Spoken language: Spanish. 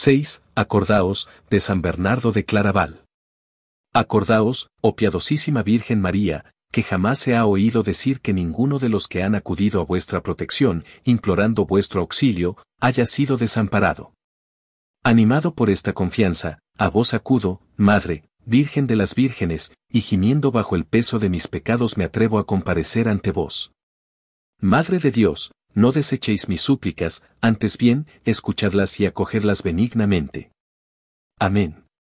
6. Acordaos, de San Bernardo de Claraval. Acordaos, oh piadosísima Virgen María, que jamás se ha oído decir que ninguno de los que han acudido a vuestra protección, implorando vuestro auxilio, haya sido desamparado. Animado por esta confianza, a vos acudo, Madre, Virgen de las Vírgenes, y gimiendo bajo el peso de mis pecados me atrevo a comparecer ante vos. Madre de Dios, no desechéis mis súplicas, antes bien, escuchadlas y acogerlas benignamente. Amén.